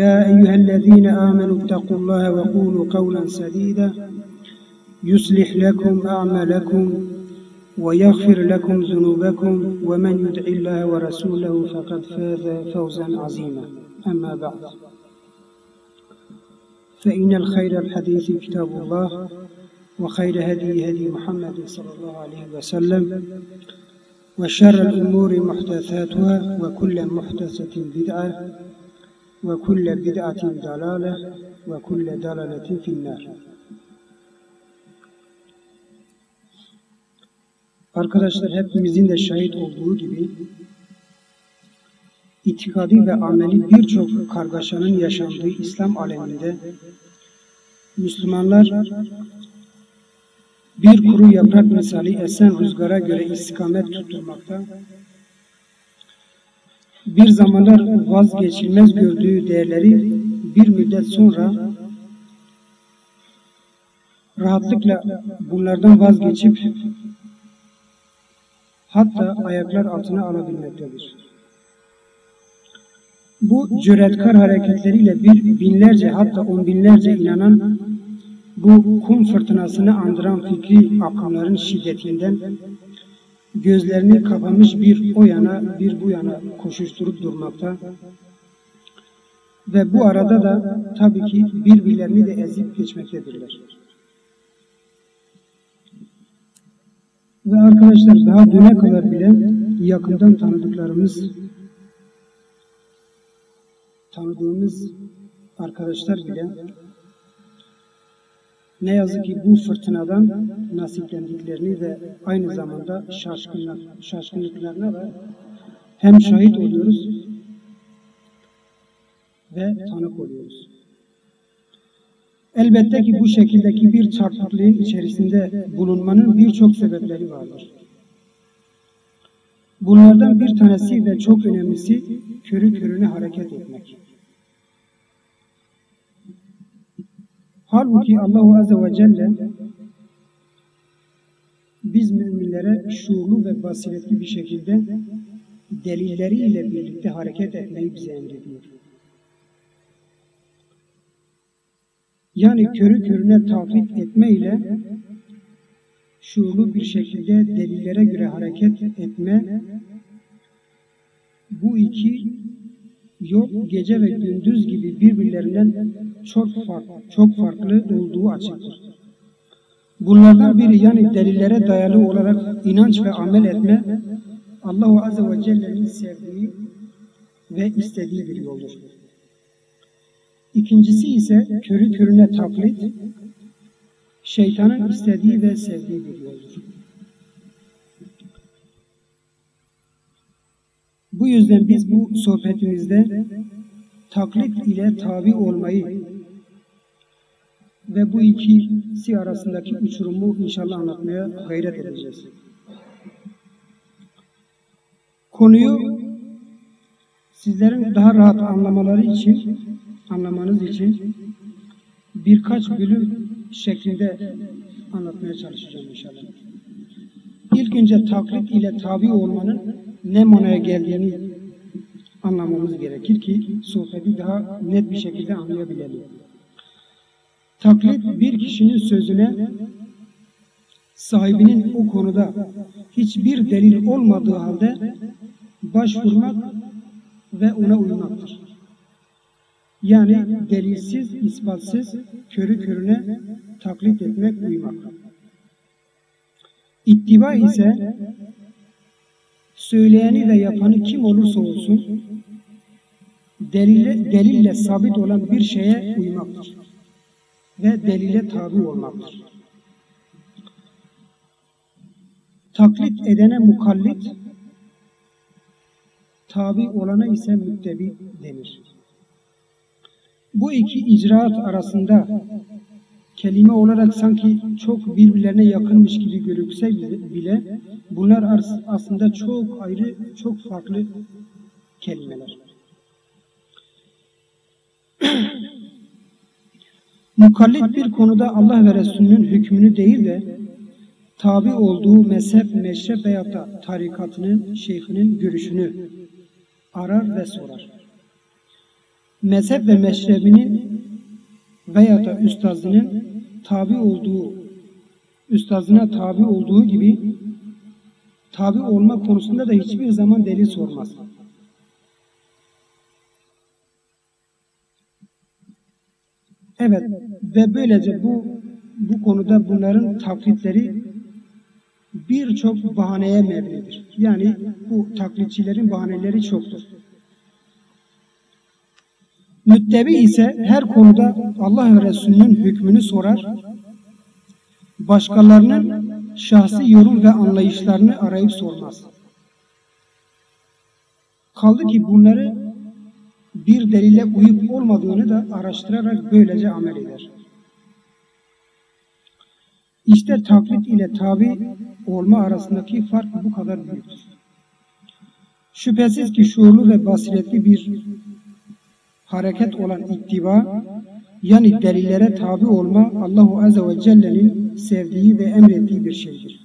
يا أيها الذين آمنوا اتقوا الله وقولوا قولا سديدا. يصلح لكم أعمالكم ويغفر لكم ذنوبكم. ومن يدع الله ورسوله فقد فاز فوزا عظيما. أما بعد فإن الخير الحديث كتاب الله وخير هدي هدي محمد صلى الله عليه وسلم وشر الأمور محدثاتها وكل محدثة بدعة ve kulle bid'atin dalale ve kulle dalaletin finnar. Arkadaşlar hepimizin de şahit olduğu gibi itikadi ve ameli birçok kargaşanın yaşandığı İslam aleminde Müslümanlar bir kuru yaprak misali esen rüzgara göre istikamet tutturmakta bir zamanlar vazgeçilmez gördüğü değerleri bir müddet sonra rahatlıkla bunlardan vazgeçip hatta ayaklar altına alabilmektedir. Bu cüretkar hareketleriyle bir binlerce hatta on binlerce inanan bu kum fırtınasını andıran fikri akımların şiddetinden gözlerini kapamış bir o yana bir bu yana koşuşturup durmakta ve bu arada da tabii ki birbirlerini de ezip geçmektedirler. Ve arkadaşlar daha düne kadar bile yakından tanıdıklarımız tanıdığımız arkadaşlar bile ne yazık ki bu fırtınadan nasiplendiklerini ve aynı zamanda şaşkınlık, şaşkınlıklarına da hem şahit oluyoruz ve tanık oluyoruz. Elbette ki bu şekildeki bir çarpıklığın içerisinde bulunmanın birçok sebepleri vardır. Bunlardan bir tanesi ve çok önemlisi körü körüne hareket etmek. Halbuki Allahu Azze ve Celle biz müminlere şuurlu ve basiretli bir şekilde delilleriyle birlikte hareket etmeyi bize emrediyor. Yani körü körüne taklit etme ile şuurlu bir şekilde delillere göre hareket etme bu iki yol gece ve gündüz gibi birbirlerinden çok farklı, çok farklı olduğu açıktır. Bunlardan biri yani delillere dayalı olarak inanç ve amel etme Allahu Azze ve Celle'nin sevdiği ve istediği bir yoldur. İkincisi ise körü körüne taklit, şeytanın istediği ve sevdiği bir yoldur. Bu yüzden biz bu sohbetimizde taklit ile tabi olmayı ve bu ikisi arasındaki uçurumu inşallah anlatmaya gayret edeceğiz. Konuyu sizlerin daha rahat anlamaları için, anlamanız için birkaç bölüm şeklinde anlatmaya çalışacağım inşallah. İlk önce taklit ile tabi olmanın ne manaya geldiğini anlamamız gerekir ki sohbeti daha net bir şekilde anlayabilelim. Taklit bir kişinin sözüne sahibinin o konuda hiçbir delil olmadığı halde başvurmak ve ona uymaktır. Yani delilsiz, ispatsız körü körüne taklit etmek, uymak. İttiba ise söyleyeni ve yapanı kim olursa olsun delille, delille sabit olan bir şeye uymaktır ve delile tabi olmaktır. Taklit edene mukallit, tabi olana ise müttebi denir. Bu iki icraat arasında kelime olarak sanki çok birbirlerine yakınmış gibi görükse bile bunlar aslında çok ayrı, çok farklı kelimeler. Mukallit bir konuda Allah ve Resulünün hükmünü değil de tabi olduğu mezhep, meşrep veya da tarikatının, şeyhinin görüşünü arar ve sorar. Mezhep ve meşrebinin veya da üstazının tabi olduğu, üstazına tabi olduğu gibi tabi olma konusunda da hiçbir zaman delil sormaz. Evet ve böylece bu bu konuda bunların taklitleri birçok bahaneye mebnidir. Yani bu taklitçilerin bahaneleri çoktur. Müttebi ise her konuda Allah ve Resulünün hükmünü sorar, başkalarının şahsi yorum ve anlayışlarını arayıp sormaz. Kaldı ki bunları bir delile uyup olmadığını da araştırarak böylece amel eder. İşte taklit ile tabi olma arasındaki fark bu kadar büyüktür. Şüphesiz ki şuurlu ve basiretli bir hareket olan ittiba, yani delillere tabi olma Allahu Azze ve Celle'nin sevdiği ve emrettiği bir şeydir.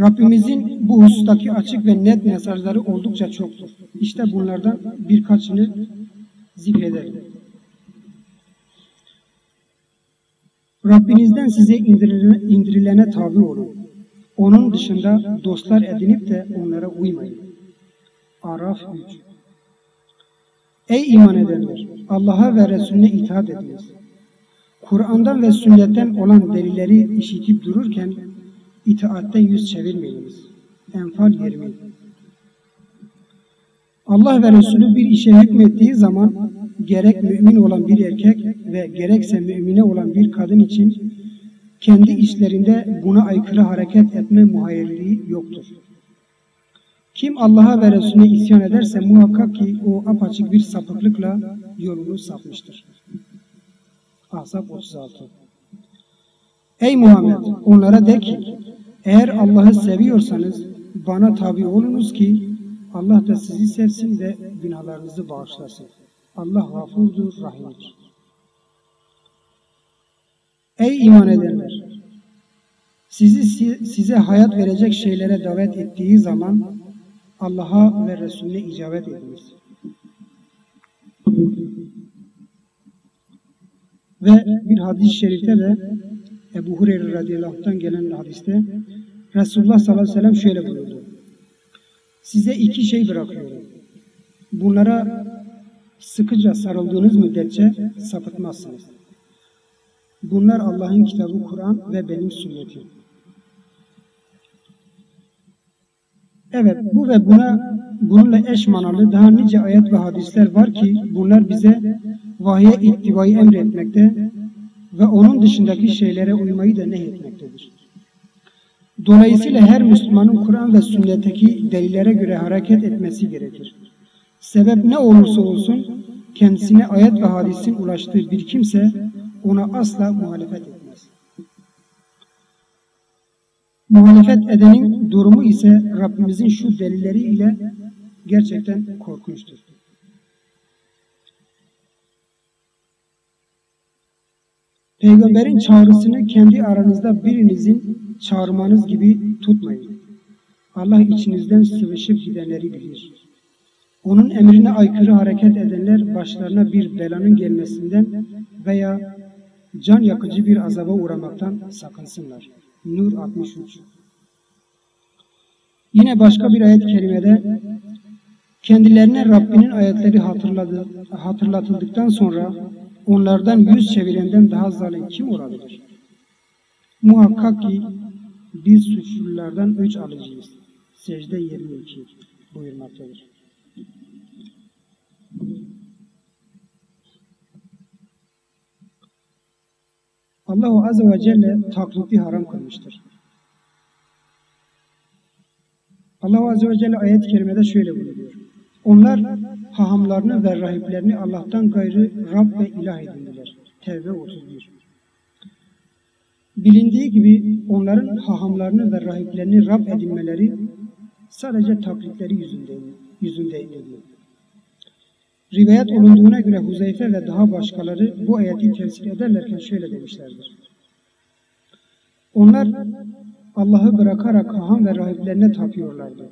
Rabbimizin bu husustaki açık ve net mesajları oldukça çoktur. İşte bunlardan birkaçını zikredelim. Rabbinizden size indirilene, indirilene tabi olun. Onun dışında dostlar edinip de onlara uymayın. Araf 3 Ey iman edenler! Allah'a ve Resulüne itaat ediniz. Kur'an'dan ve sünnetten olan delilleri işitip dururken itaatten yüz çevirmeyiniz. Enfal 20 Allah ve Resulü bir işe hükmettiği zaman gerek mümin olan bir erkek ve gerekse mümine olan bir kadın için kendi işlerinde buna aykırı hareket etme muhayyerliği yoktur. Kim Allah'a ve Resulüne isyan ederse muhakkak ki o apaçık bir sapıklıkla yolunu sapmıştır. Ahzab 36 Ey Muhammed onlara de ki eğer Allah'ı seviyorsanız bana tabi olunuz ki Allah da sizi sevsin ve günahlarınızı bağışlasın. Allah gafurdur, rahimdir. Ey iman edenler! Sizi size hayat verecek şeylere davet ettiği zaman Allah'a ve Resulüne icabet ediniz. Ve bir hadis-i şerifte de Ebu Hureyre radıyallahu gelen hadiste Resulullah sallallahu aleyhi ve sellem şöyle buyurdu. Size iki şey bırakıyorum. Bunlara sıkıca sarıldığınız müddetçe sapıtmazsınız. Bunlar Allah'ın kitabı Kur'an ve benim sünnetim. Evet bu ve buna bununla eş manalı daha nice ayet ve hadisler var ki bunlar bize vahye ittibayı emretmekte ve onun dışındaki şeylere uymayı da nehyetmektedir. Dolayısıyla her Müslümanın Kur'an ve sünnetteki delillere göre hareket etmesi gerekir. Sebep ne olursa olsun kendisine ayet ve hadisin ulaştığı bir kimse ona asla muhalefet etmez. Muhalefet edenin durumu ise Rabbimizin şu delilleri ile gerçekten korkunçtur. Peygamberin çağrısını kendi aranızda birinizin çağırmanız gibi tutmayın. Allah içinizden sıvışıp gidenleri bilir. Onun emrine aykırı hareket edenler başlarına bir belanın gelmesinden veya can yakıcı bir azaba uğramaktan sakınsınlar. Nur 63 Yine başka bir ayet kerimede kendilerine Rabbinin ayetleri hatırladı, hatırlatıldıktan sonra onlardan yüz çevirenden daha zalim kim olabilir? Muhakkak ki biz suçlulardan öç alıcıyız. Secde 22 buyurmaktadır. Allahu Azze ve Celle taklidi haram kılmıştır. Allah Azze ve Celle ayet-i kerimede şöyle buyuruyor. Onlar hahamlarını ve rahiplerini Allah'tan gayrı Rab ve ilah edindiler. Tevbe 31 Bilindiği gibi onların hahamlarını ve rahiplerini Rab edinmeleri sadece taklitleri yüzünde, yüzündeydi. Rivayet olunduğuna göre Huzeyfe ve daha başkaları bu ayeti tefsir ederlerken şöyle demişlerdir. Onlar Allah'ı bırakarak haham ve rahiplerine tapıyorlardı.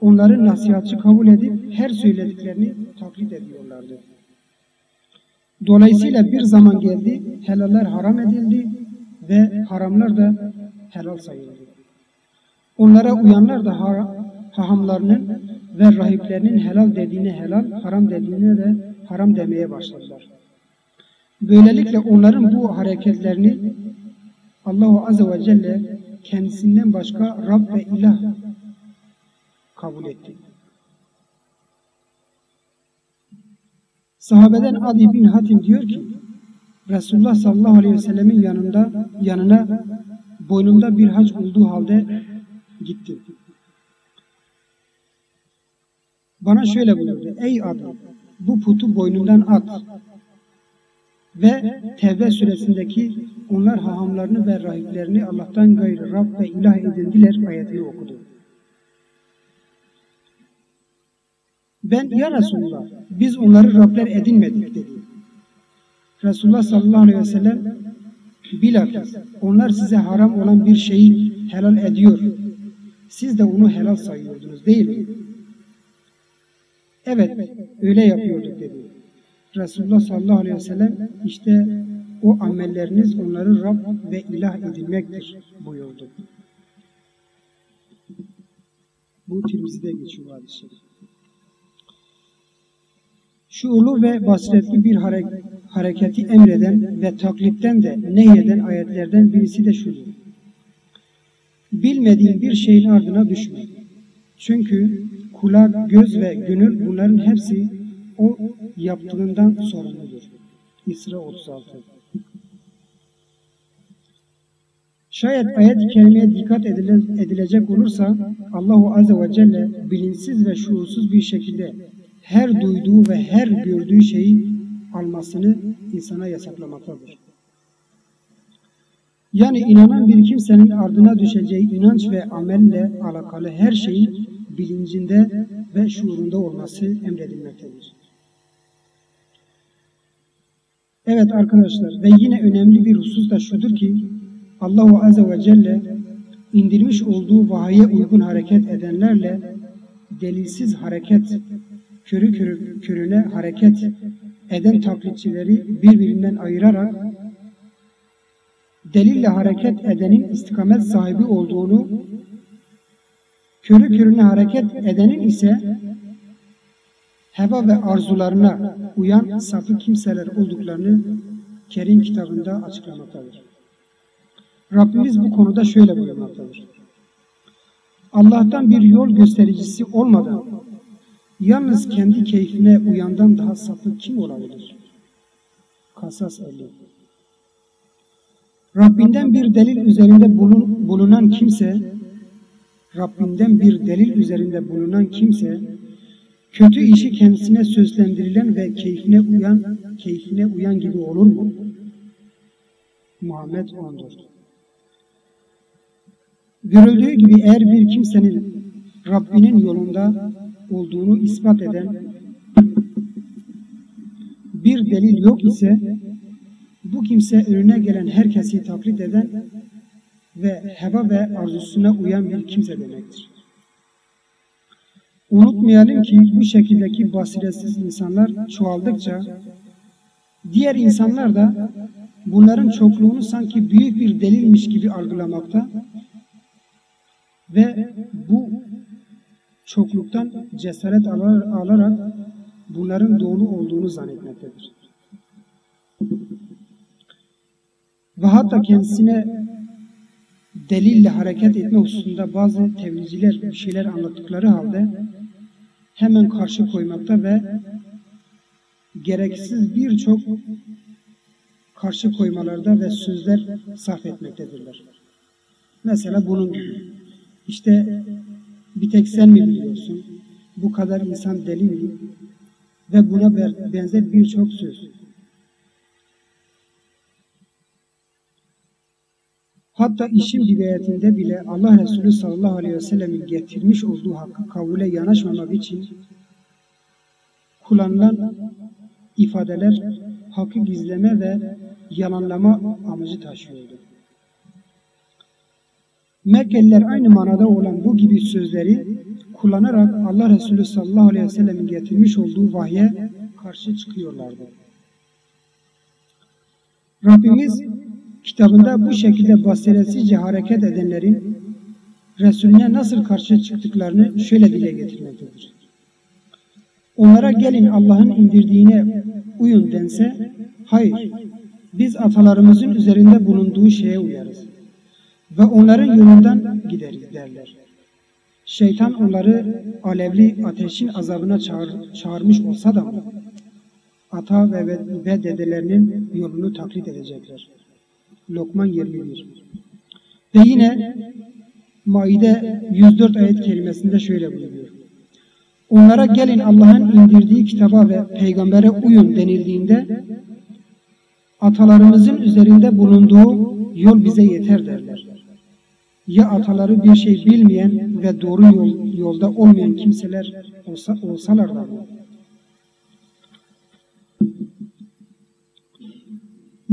Onların nasihatçı kabul edip her söylediklerini taklit ediyorlardı. Dolayısıyla bir zaman geldi, helaller haram edildi ve haramlar da helal sayıldı. Onlara uyanlar da hahamlarının ve rahiplerinin helal dediğine helal, haram dediğine de haram demeye başladılar. Böylelikle onların bu hareketlerini Allahu Azze ve Celle kendisinden başka Rab ve ilah kabul etti. Sahabeden Adi bin Hatim diyor ki Resulullah sallallahu aleyhi ve sellemin yanında yanına boynumda bir hac olduğu halde gittim. Bana şöyle buyurdu. Ey Adi bu putu boynundan at. Ve Tevbe suresindeki onlar hahamlarını ve rahiplerini Allah'tan gayrı Rab ve ilah edindiler ayetini okudu. Ben ya Resulullah biz onları Rabler edinmedik dedi. Resulullah sallallahu aleyhi ve sellem bilakis onlar size haram olan bir şeyi helal ediyor. Siz de onu helal sayıyordunuz değil mi? Evet öyle yapıyorduk dedi. Resulullah sallallahu aleyhi ve sellem işte o amelleriniz onları Rab ve ilah edilmektir buyurdu. Bu Tirmizi'de geçiyor hadis-i Şuurlu ve basiretli bir hareketi emreden ve taklitten de nehyeden ayetlerden birisi de şudur. Bilmediğin bir şeyin ardına düşme. Çünkü kulak, göz ve gönül bunların hepsi o yaptığından sorumludur. İsra 36 Şayet ayet-i kerimeye dikkat edilecek olursa Allahu Azze ve Celle bilinçsiz ve şuursuz bir şekilde her duyduğu ve her gördüğü şeyi almasını insana yasaklamaktadır. Yani inanan bir kimsenin ardına düşeceği inanç ve amelle alakalı her şeyin bilincinde ve şuurunda olması emredilmektedir. Evet arkadaşlar ve yine önemli bir husus da şudur ki Allahu Azze ve Celle indirmiş olduğu vahiye uygun hareket edenlerle delilsiz hareket, körü körü, körüne hareket eden taklitçileri birbirinden ayırarak delille hareket edenin istikamet sahibi olduğunu, körü körüne hareket edenin ise heva ve arzularına uyan sapı kimseler olduklarını Kerim kitabında açıklamaktadır. Rabbimiz bu konuda şöyle buyurmaktadır. Allah'tan bir yol göstericisi olmadan yalnız kendi keyfine uyandan daha sapık kim olabilir? Kasas 50 Rabbinden bir delil üzerinde bulun, bulunan kimse Rabbinden bir delil üzerinde bulunan kimse kötü işi kendisine sözlendirilen ve keyfine uyan keyfine uyan gibi olur mu? Muhammed 14 Görüldüğü gibi eğer bir kimsenin Rabbinin yolunda olduğunu ispat eden bir delil yok ise bu kimse önüne gelen herkesi taklit eden ve heva ve arzusuna uyan bir kimse demektir. Unutmayalım ki bu şekildeki basiretsiz insanlar çoğaldıkça diğer insanlar da bunların çokluğunu sanki büyük bir delilmiş gibi algılamakta ve bu çokluktan cesaret alarak bunların doğru olduğunu zannetmektedir. Ve hatta kendisine delille hareket etme hususunda bazı tebliğciler bir şeyler anlattıkları halde hemen karşı koymakta ve gereksiz birçok karşı koymalarda ve sözler sarf etmektedirler. Mesela bunun gibi. İşte bir tek sen mi biliyorsun? Bu kadar insan deli mi? Ve buna benzer birçok söz. Hatta işin bidayetinde bile Allah Resulü sallallahu aleyhi ve sellemin getirmiş olduğu hakkı kabule yanaşmamak için kullanılan ifadeler hakkı gizleme ve yalanlama amacı taşıyordu. Mekkeliler aynı manada olan bu gibi sözleri kullanarak Allah Resulü sallallahu aleyhi ve sellemin getirmiş olduğu vahye karşı çıkıyorlardı. Rabbimiz kitabında bu şekilde basiretsizce hareket edenlerin Resulüne nasıl karşı çıktıklarını şöyle dile getirmektedir. Onlara gelin Allah'ın indirdiğine uyun dense, hayır, biz atalarımızın üzerinde bulunduğu şeye uyarız ve onların yolundan gideriz derler. Şeytan onları alevli ateşin azabına çağır, çağırmış olsa da ata ve, ve dedelerinin yolunu taklit edecekler. Lokman 21 Ve yine Maide 104 ayet kelimesinde şöyle buyuruyor. Onlara gelin Allah'ın indirdiği kitaba ve peygambere uyun denildiğinde atalarımızın üzerinde bulunduğu yol bize yeter derler. Ya ataları bir şey bilmeyen ve doğru yol, yolda olmayan kimseler olsa, olsalar da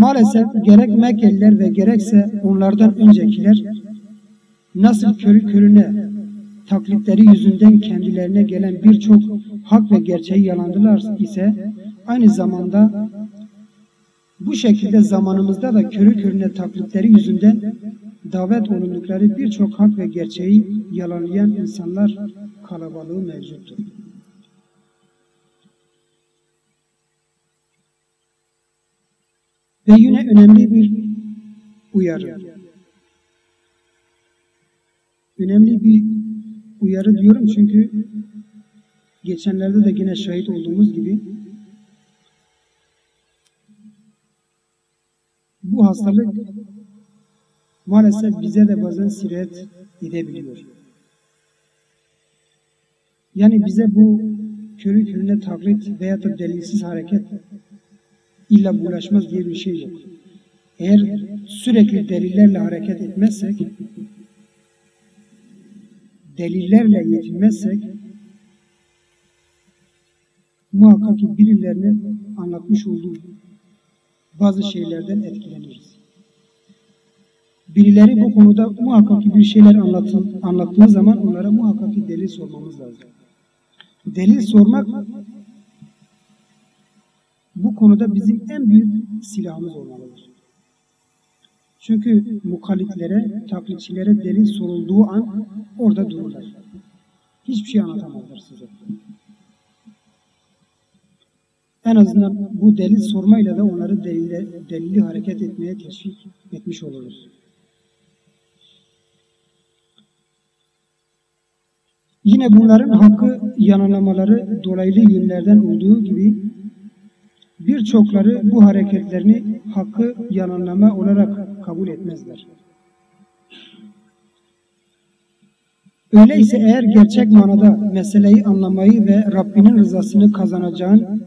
Maalesef gerek Mekkeliler ve gerekse onlardan öncekiler nasıl körü körüne taklitleri yüzünden kendilerine gelen birçok hak ve gerçeği yalandılar ise aynı zamanda bu şekilde zamanımızda da körü körüne taklitleri yüzünden davet olundukları birçok hak ve gerçeği yalanlayan insanlar kalabalığı mevcuttur. Ve yine önemli bir uyarı. Önemli bir uyarı diyorum çünkü geçenlerde de yine şahit olduğumuz gibi bu hastalık maalesef bize de bazen sirayet edebiliyor. Yani bize bu körü körüne taklit veya da delilsiz hareket illa bulaşmaz diye bir şey yok. Eğer sürekli delillerle hareket etmezsek, delillerle yetinmezsek, muhakkak ki birilerinin anlatmış olduğu bazı şeylerden etkileniriz. Birileri bu konuda muhakkak ki bir şeyler anlatın, anlattığı zaman onlara muhakkak ki delil sormamız lazım. Delil sormak bu konuda bizim en büyük silahımız olmalıdır. Çünkü mukallitlere, taklitçilere delil sorulduğu an orada dururlar. Hiçbir şey anlatamazlar size. En azından bu delil sormayla da onları delille, delili hareket etmeye teşvik etmiş oluruz. Yine bunların hakkı yanılamaları dolaylı yönlerden olduğu gibi birçokları bu hareketlerini hakkı yalanlama olarak kabul etmezler. Öyleyse eğer gerçek manada meseleyi anlamayı ve Rabbinin rızasını kazanacağın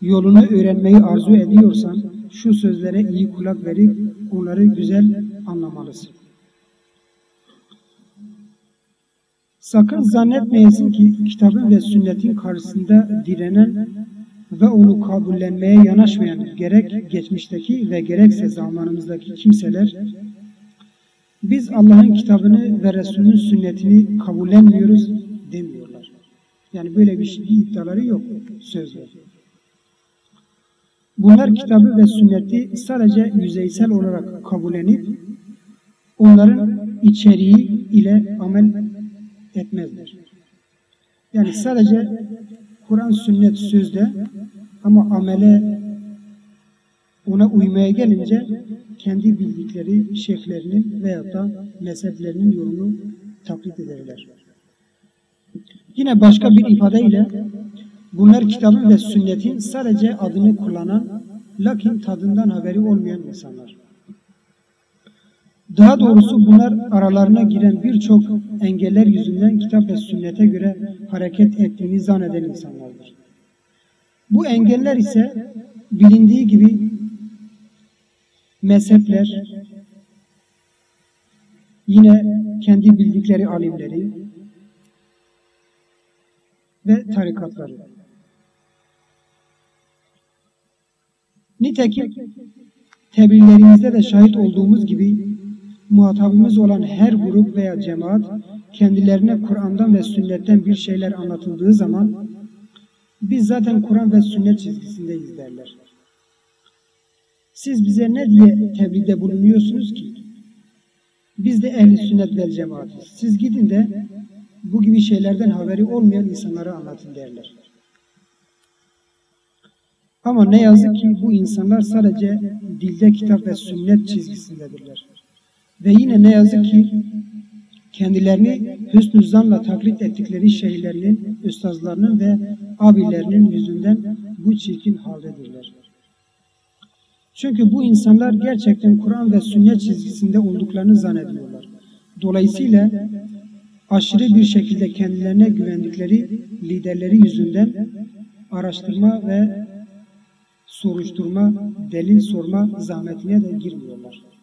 yolunu öğrenmeyi arzu ediyorsan şu sözlere iyi kulak verip onları güzel anlamalısın. Sakın zannetmeyesin ki kitabın ve sünnetin karşısında direnen ve onu kabullenmeye yanaşmayan gerek geçmişteki ve gerekse zamanımızdaki kimseler biz Allah'ın kitabını ve Resulünün sünnetini kabullenmiyoruz demiyorlar. Yani böyle bir şey iddiaları yok sözler. Bunlar kitabı ve sünneti sadece yüzeysel olarak kabullenip onların içeriği ile amel etmezler. Yani sadece Kur'an sünnet sözde ama amele ona uymaya gelince kendi bildikleri şeyhlerinin veyahut da mezheplerinin yolunu taklit ederler. Yine başka bir ifadeyle bunlar kitabın ve sünnetin sadece adını kullanan lakin tadından haberi olmayan insanlar. Daha doğrusu bunlar aralarına giren birçok engeller yüzünden kitap ve sünnete göre hareket ettiğini zanneden insanlardır. Bu engeller ise bilindiği gibi mezhepler, yine kendi bildikleri alimleri ve tarikatları. Nitekim tebliğlerimizde de şahit olduğumuz gibi muhatabımız olan her grup veya cemaat kendilerine Kur'an'dan ve sünnetten bir şeyler anlatıldığı zaman biz zaten Kur'an ve sünnet çizgisindeyiz derler. Siz bize ne diye tebliğde bulunuyorsunuz ki? Biz de ehli sünnet vel cemaatiz. Siz gidin de bu gibi şeylerden haberi olmayan insanlara anlatın derler. Ama ne yazık ki bu insanlar sadece dilde kitap ve sünnet çizgisindedirler. Ve yine ne yazık ki kendilerini hüsnü zanla taklit ettikleri şeylerinin, üstazlarının ve abilerinin yüzünden bu çirkin haldedirler. Çünkü bu insanlar gerçekten Kur'an ve sünnet çizgisinde olduklarını zannediyorlar. Dolayısıyla aşırı bir şekilde kendilerine güvendikleri liderleri yüzünden araştırma ve soruşturma, delil sorma zahmetine de girmiyorlar.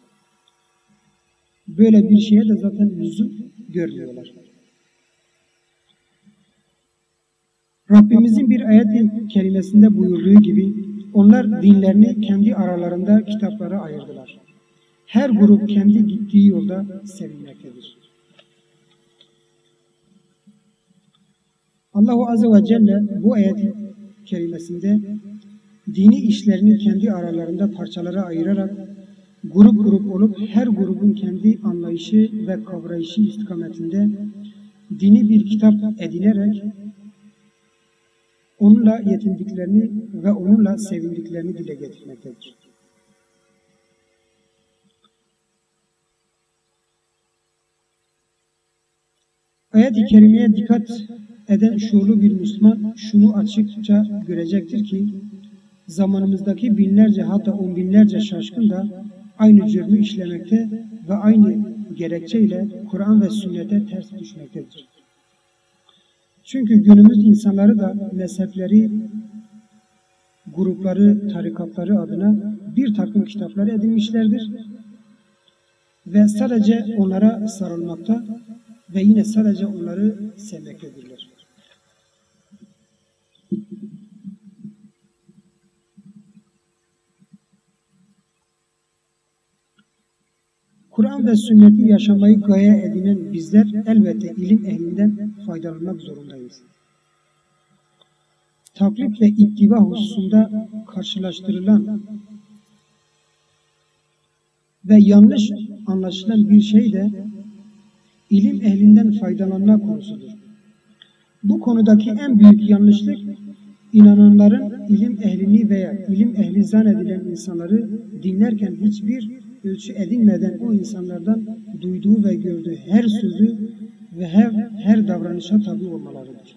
Böyle bir şeye de zaten lüzum görmüyorlar. Rabbimizin bir ayet kelimesinde buyurduğu gibi onlar dinlerini kendi aralarında kitaplara ayırdılar. Her grup kendi gittiği yolda sevinmektedir. Allahu Azze ve Celle bu ayet kelimesinde dini işlerini kendi aralarında parçalara ayırarak grup grup olup her grubun kendi anlayışı ve kavrayışı istikametinde dini bir kitap edinerek onunla yetindiklerini ve onunla sevindiklerini dile getirmektedir. Ayet-i Kerime'ye dikkat eden şuurlu bir Müslüman şunu açıkça görecektir ki zamanımızdaki binlerce hatta on binlerce şaşkın da aynı cürmü işlemekte ve aynı gerekçeyle Kur'an ve sünnete ters düşmektedir. Çünkü günümüz insanları da mezhepleri, grupları, tarikatları adına bir takım kitaplar edinmişlerdir. Ve sadece onlara sarılmakta ve yine sadece onları sevmektedirler. Kur'an ve sünneti yaşamayı gaye edinen bizler elbette ilim ehlinden faydalanmak zorundayız. Taklit ve ittiba hususunda karşılaştırılan ve yanlış anlaşılan bir şey de ilim ehlinden faydalanma konusudur. Bu konudaki en büyük yanlışlık inananların ilim ehlini veya ilim ehli zannedilen insanları dinlerken hiçbir ölçü edinmeden o insanlardan duyduğu ve gördüğü her sözü ve her, her davranışa tabi olmalarıdır.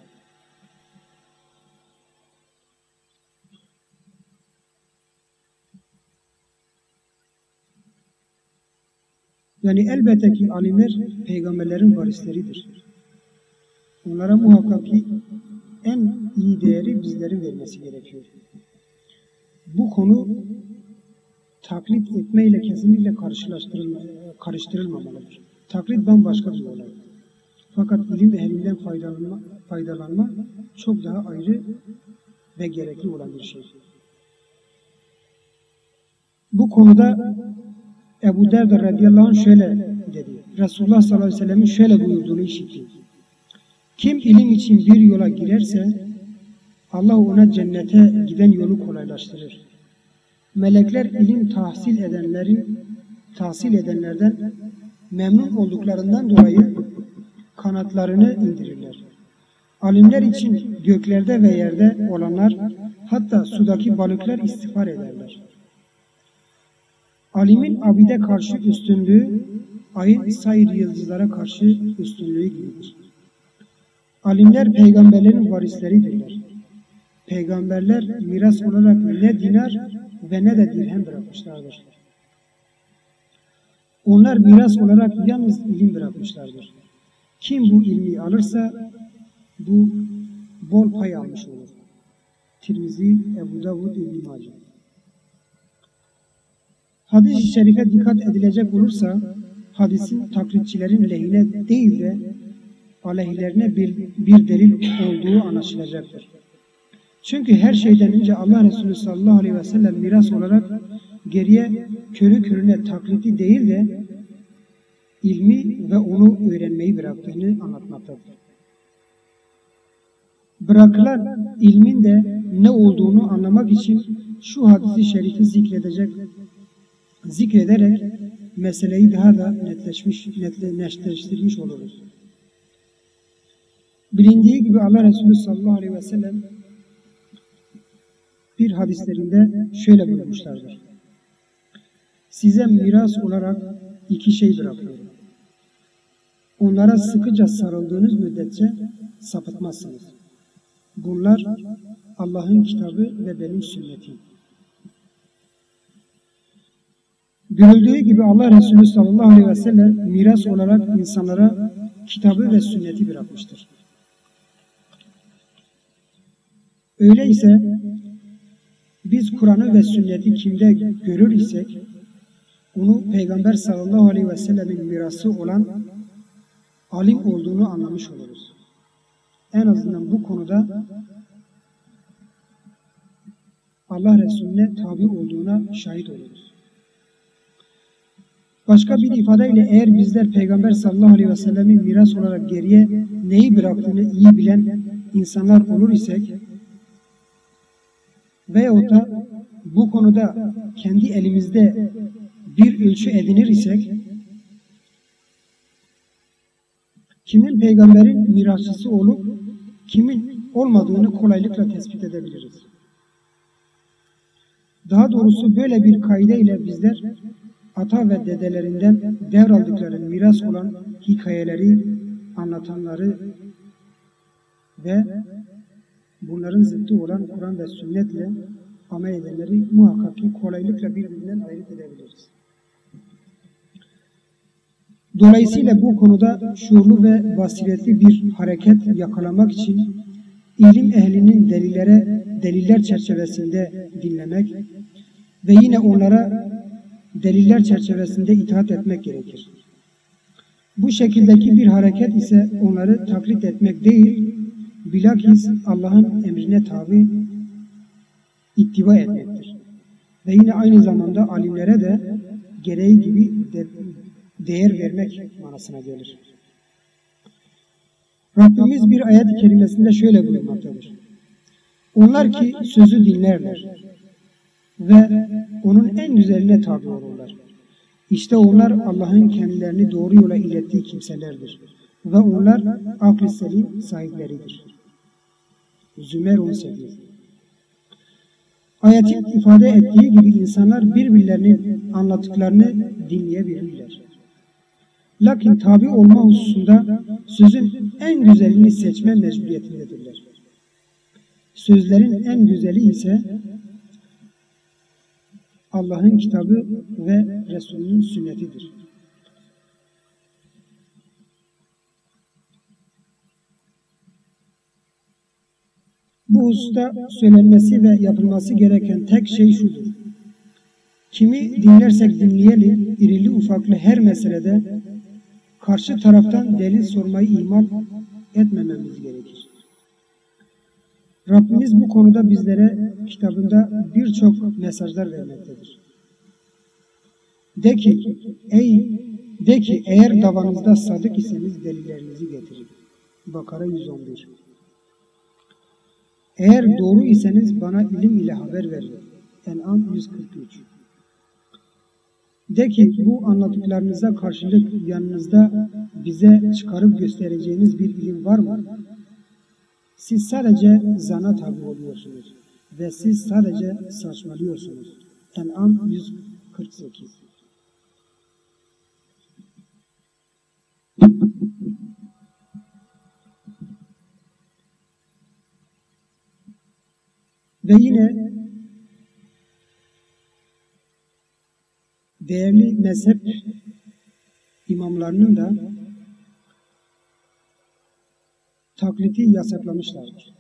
Yani elbette ki alimler peygamberlerin varisleridir. Onlara muhakkak ki en iyi değeri bizlerin vermesi gerekiyor. Bu konu taklit etmeyle kesinlikle karşılaştırılma, karıştırılmamalıdır. Taklit bambaşka bir olay. Fakat ilim ehlinden faydalanma, faydalanma çok daha ayrı ve gerekli olan bir şey. Bu konuda Ebu Derda radıyallahu anh şöyle dedi. Resulullah sallallahu aleyhi ve sellem'in şöyle buyurduğunu işitti. Kim ilim için bir yola girerse Allah ona cennete giden yolu kolaylaştırır melekler ilim tahsil edenlerin tahsil edenlerden memnun olduklarından dolayı kanatlarını indirirler. Alimler için göklerde ve yerde olanlar hatta sudaki balıklar istiğfar ederler. Alimin abide karşı üstünlüğü, ayın sayır yıldızlara karşı üstünlüğü gibidir. Alimler peygamberlerin varisleridirler. Peygamberler miras olarak ne dinar ve ne de dirhem bırakmışlardır. Onlar miras olarak yalnız ilim bırakmışlardır. Kim bu ilmi alırsa bu bol pay almış olur. Tirmizi, Ebu Davud, İbn-i Mace. Hadis-i şerife dikkat edilecek olursa hadisin taklitçilerin lehine değil de aleyhlerine bir, bir delil olduğu anlaşılacaktır. Çünkü her şeyden önce Allah Resulü sallallahu aleyhi ve sellem miras olarak geriye körü körüne taklidi değil de ilmi ve onu öğrenmeyi bıraktığını anlatmaktadır. Bırakılan ilmin de ne olduğunu anlamak için şu hadisi şerifi zikredecek, zikrederek meseleyi daha da netleşmiş, netleştirmiş oluruz. Bilindiği gibi Allah Resulü sallallahu aleyhi ve sellem bir hadislerinde şöyle buyurmuşlardır. Size miras olarak iki şey bırakıyorum. Onlara sıkıca sarıldığınız müddetçe sapıtmazsınız. Bunlar Allah'ın kitabı ve benim sünnetim. Görüldüğü gibi Allah Resulü sallallahu aleyhi ve sellem miras olarak insanlara kitabı ve sünneti bırakmıştır. Öyleyse biz Kur'an'ı ve sünneti kimde görür isek onu Peygamber sallallahu aleyhi ve sellemin mirası olan alim olduğunu anlamış oluruz. En azından bu konuda Allah Resulüne tabi olduğuna şahit oluruz. Başka bir ifadeyle eğer bizler Peygamber sallallahu aleyhi ve sellemin miras olarak geriye neyi bıraktığını iyi bilen insanlar olur isek veyahut da bu konuda kendi elimizde bir ölçü edinir isek kimin peygamberin mirasçısı olup kimin olmadığını kolaylıkla tespit edebiliriz. Daha doğrusu böyle bir kaide ile bizler ata ve dedelerinden devraldıkları miras olan hikayeleri, anlatanları ve bunların zıttı olan Kur'an ve sünnetle amel edenleri muhakkak ki kolaylıkla birbirinden ayırt edebiliriz. Dolayısıyla bu konuda şuurlu ve basiretli bir hareket yakalamak için ilim ehlinin delillere, deliller çerçevesinde dinlemek ve yine onlara deliller çerçevesinde itaat etmek gerekir. Bu şekildeki bir hareket ise onları taklit etmek değil, bilakis Allah'ın emrine tabi ittiba etmektir. Ve yine aynı zamanda alimlere de gereği gibi de, değer vermek manasına gelir. Rabbimiz bir ayet-i kerimesinde şöyle buyurmaktadır. Onlar ki sözü dinlerler ve onun en güzeline tabi olurlar. İşte onlar Allah'ın kendilerini doğru yola ilettiği kimselerdir. Ve onlar aklı selim sahipleridir. Zümer 18 Ayetin ifade ettiği gibi insanlar birbirlerinin anlattıklarını dinleyebilirler. Lakin tabi olma hususunda sözün en güzelini seçme mecburiyetindedirler. Sözlerin en güzeli ise Allah'ın kitabı ve Resulünün sünnetidir. Bu hususta söylenmesi ve yapılması gereken tek şey şudur. Kimi dinlersek dinleyelim, irili ufaklı her meselede karşı taraftan delil sormayı ihmal etmememiz gerekir. Rabbimiz bu konuda bizlere kitabında birçok mesajlar vermektedir. De ki, ey de ki eğer davanızda sadık iseniz delillerinizi getirin. Bakara 111 Eğer doğru iseniz bana ilim ile haber verin. En'am 143 De ki bu anlattıklarınıza karşılık yanınızda bize çıkarıp göstereceğiniz bir ilim var mı? Siz sadece zana tabi oluyorsunuz ve siz sadece saçmalıyorsunuz. En'am 148 Ve yine değerli mezhep imamlarının da taklidi yasaklamışlardır.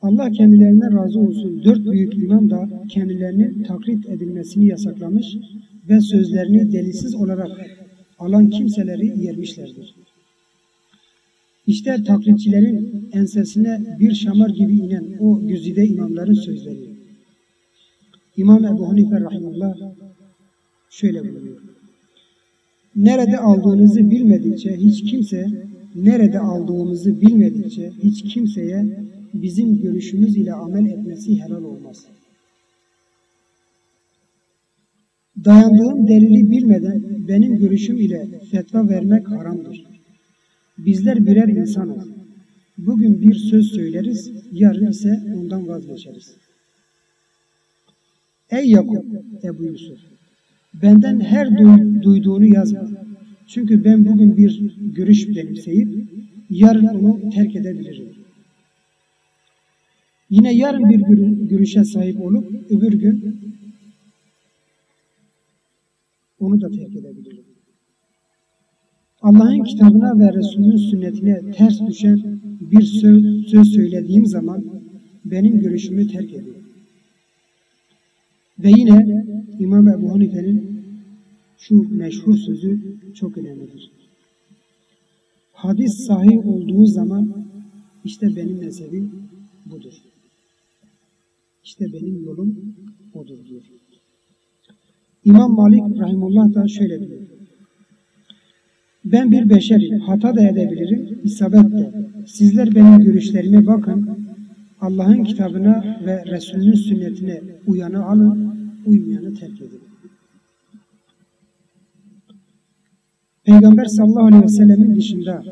Allah kendilerine razı olsun. Dört büyük imam da kendilerinin taklit edilmesini yasaklamış ve sözlerini delilsiz olarak alan kimseleri yermişlerdir. İşte taklitçilerin ensesine bir şamar gibi inen o güzide imamların sözleri. İmam Ebu Hanife Rahimullah şöyle buyuruyor. Nerede aldığınızı bilmedikçe hiç kimse, nerede aldığımızı bilmedikçe hiç kimseye bizim görüşümüz ile amel etmesi helal olmaz. Dayandığım delili bilmeden benim görüşüm ile fetva vermek haramdır. Bizler birer insanız. Bugün bir söz söyleriz, yarın ise ondan vazgeçeriz. Ey Yakup, Ebu Yusuf, benden her duyduğunu yazma. Çünkü ben bugün bir görüş benimseyip yarın onu terk edebilirim. Yine yarın bir görüşe sahip olup öbür gün onu da terk edebilirim. Allah'ın kitabına ve Resulünün sünnetine ters düşen bir söz, söz söylediğim zaman benim görüşümü terk ediyorum. Ve yine İmam Ebu Hanife'nin şu meşhur sözü çok önemlidir. Hadis sahih olduğu zaman işte benim mezhebim budur. İşte benim yolum odur diyor. İmam Malik Rahimullah da şöyle diyor. Ben bir beşerim, hata da edebilirim, isabet de. Sizler benim görüşlerime bakın, Allah'ın kitabına ve Resulünün sünnetine uyanı alın, uymayanı terk edin. Peygamber sallallahu aleyhi ve sellemin dışında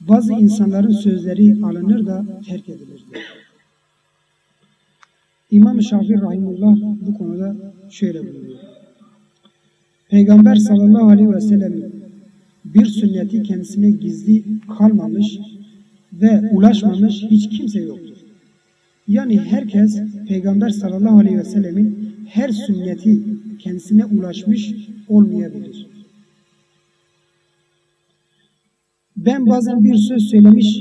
bazı insanların sözleri alınır da terk edilir. İmam Şafii Rahimullah bu konuda şöyle buyuruyor. Peygamber sallallahu aleyhi ve sellem bir sünneti kendisine gizli kalmamış ve ulaşmamış hiç kimse yoktur. Yani herkes Peygamber sallallahu aleyhi ve sellemin her sünneti kendisine ulaşmış olmayabilir. Ben bazen bir söz söylemiş,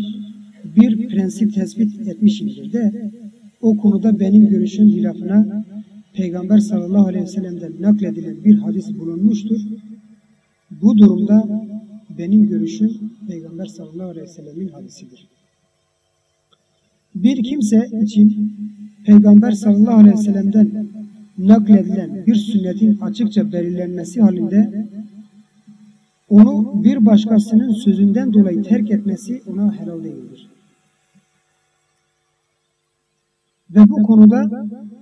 bir prensip tespit etmişimdir de o konuda benim görüşüm hilafına Peygamber sallallahu aleyhi ve sellem'den nakledilen bir hadis bulunmuştur. Bu durumda benim görüşüm Peygamber sallallahu aleyhi ve sellemin hadisidir. Bir kimse için Peygamber sallallahu aleyhi ve sellem'den nakledilen bir sünnetin açıkça belirlenmesi halinde onu bir başkasının sözünden dolayı terk etmesi ona helal değildir. Ve bu konuda